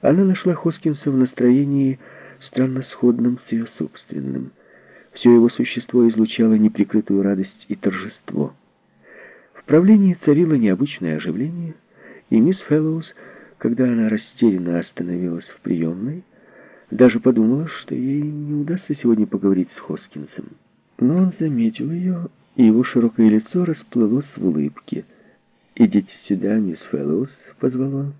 Она нашла Хоскинса в настроении, странно сходном с ее собственным. Все его существо излучало неприкрытую радость и торжество. В правлении царило необычное оживление, и мисс Фэллоус, когда она растерянно остановилась в приемной, даже подумала, что ей не удастся сегодня поговорить с Хоскинсом. Но он заметил ее, и его широкое лицо расплылось в улыбке. «Идите сюда, мисс Фэллоус», — позвал он.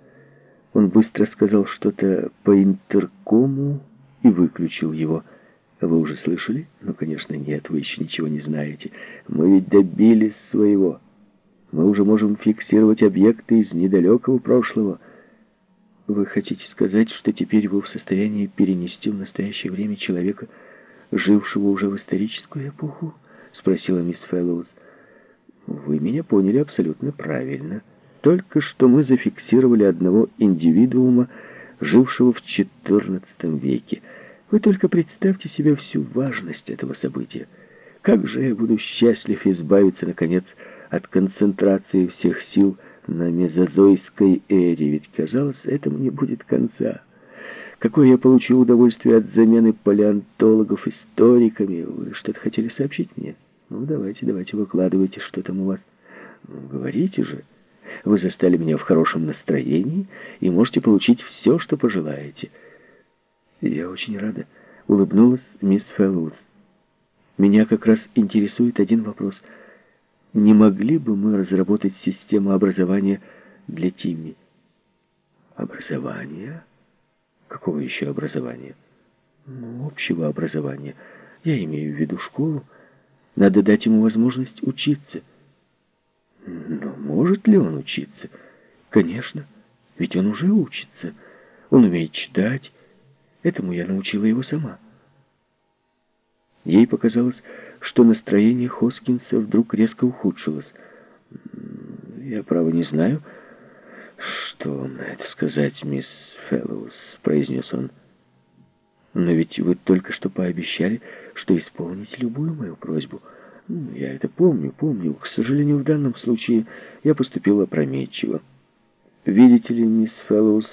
Он быстро сказал что-то по интеркому и выключил его. «Вы уже слышали?» «Ну, конечно, нет, вы еще ничего не знаете. Мы ведь добились своего. Мы уже можем фиксировать объекты из недалекого прошлого». «Вы хотите сказать, что теперь вы в состоянии перенести в настоящее время человека, жившего уже в историческую эпоху?» — спросила мисс Фэллоуз. «Вы меня поняли абсолютно правильно. Только что мы зафиксировали одного индивидуума, жившего в XIV веке. Вы только представьте себе всю важность этого события. Как же я буду счастлив избавиться, наконец, от концентрации всех сил на мезозойской эре, ведь, казалось, этому не будет конца. Какое я получу удовольствие от замены палеонтологов историками. Вы что-то хотели сообщить мне? Ну, давайте, давайте, выкладывайте, что там у вас. Ну, говорите же. Вы застали меня в хорошем настроении и можете получить все, что пожелаете. «Я очень рада», — улыбнулась мисс Фэллоуз. «Меня как раз интересует один вопрос. Не могли бы мы разработать систему образования для Тимми?» «Образование? Какого еще образования?» «Ну, общего образования. Я имею в виду школу. Надо дать ему возможность учиться». «Но может ли он учиться?» «Конечно, ведь он уже учится. Он умеет читать». Этому я научила его сама. Ей показалось, что настроение Хоскинса вдруг резко ухудшилось. «Я, право, не знаю, что на это сказать, мисс Фэллоус», — произнес он. «Но ведь вы только что пообещали, что исполните любую мою просьбу. Я это помню, помню. К сожалению, в данном случае я поступила опрометчиво. Видите ли, мисс Фэллоус,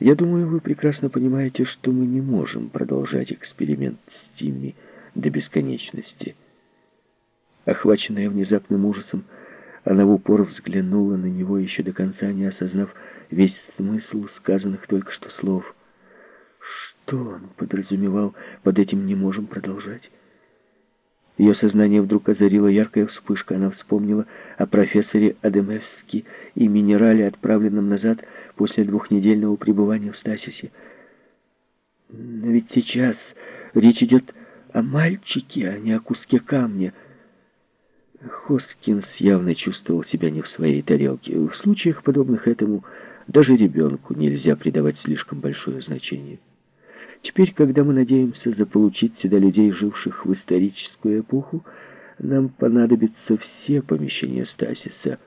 я думаю, вы прекрасно понимаете, что мы не можем продолжать эксперимент с Тимми до бесконечности. Охваченная внезапным ужасом, она в упор взглянула на него, еще до конца не осознав весь смысл сказанных только что слов. Что он подразумевал под этим «не можем продолжать»? Ее сознание вдруг озарила яркая вспышка. Она вспомнила о профессоре Адемевске и минерале, отправленном назад после двухнедельного пребывания в Стасисе. Но ведь сейчас речь идет о мальчике, а не о куске камня. Хоскинс явно чувствовал себя не в своей тарелке. В случаях, подобных этому, даже ребенку нельзя придавать слишком большое значение. Теперь, когда мы надеемся заполучить сюда людей, живших в историческую эпоху, нам понадобятся все помещения Стасиса.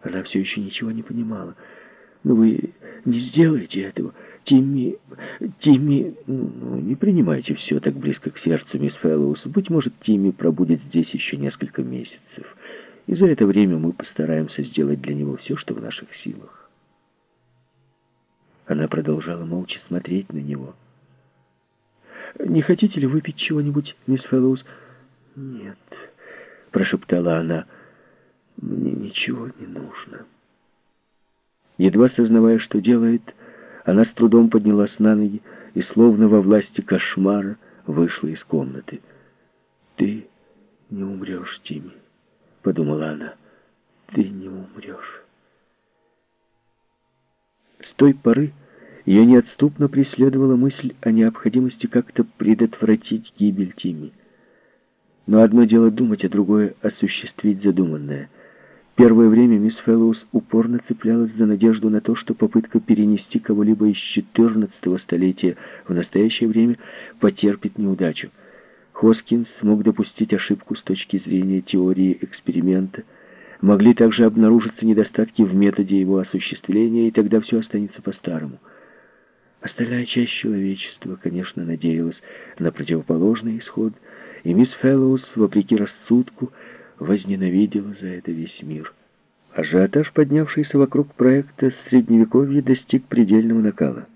Она все еще ничего не понимала. Но вы не сделаете этого. Тимми... Тимми... Ну, не принимайте все так близко к сердцу, мисс Фэллоус. Быть может, Тимми пробудет здесь еще несколько месяцев. И за это время мы постараемся сделать для него все, что в наших силах. Она продолжала молча смотреть на него. «Не хотите ли выпить чего-нибудь, мисс Фэллоус?» «Нет», — прошептала она, — «мне ничего не нужно». Едва сознавая, что делает, она с трудом поднялась на ноги и, словно во власти кошмара, вышла из комнаты. «Ты не умрешь, Тимми», — подумала она. «Ты не умрешь». С той поры ее неотступно преследовала мысль о необходимости как-то предотвратить гибель Тимми. Но одно дело думать, а другое — осуществить задуманное. Первое время мисс Фэллоус упорно цеплялась за надежду на то, что попытка перенести кого-либо из XIV столетия в настоящее время потерпит неудачу. Хоскинс мог допустить ошибку с точки зрения теории эксперимента, могли также обнаружиться недостатки в методе его осуществления, и тогда все останется по-старому — Остальная часть человечества, конечно, надеялась на противоположный исход, и мисс Фэллоус, вопреки рассудку, возненавидела за это весь мир. Ажиотаж, поднявшийся вокруг проекта Средневековья, достиг предельного накала.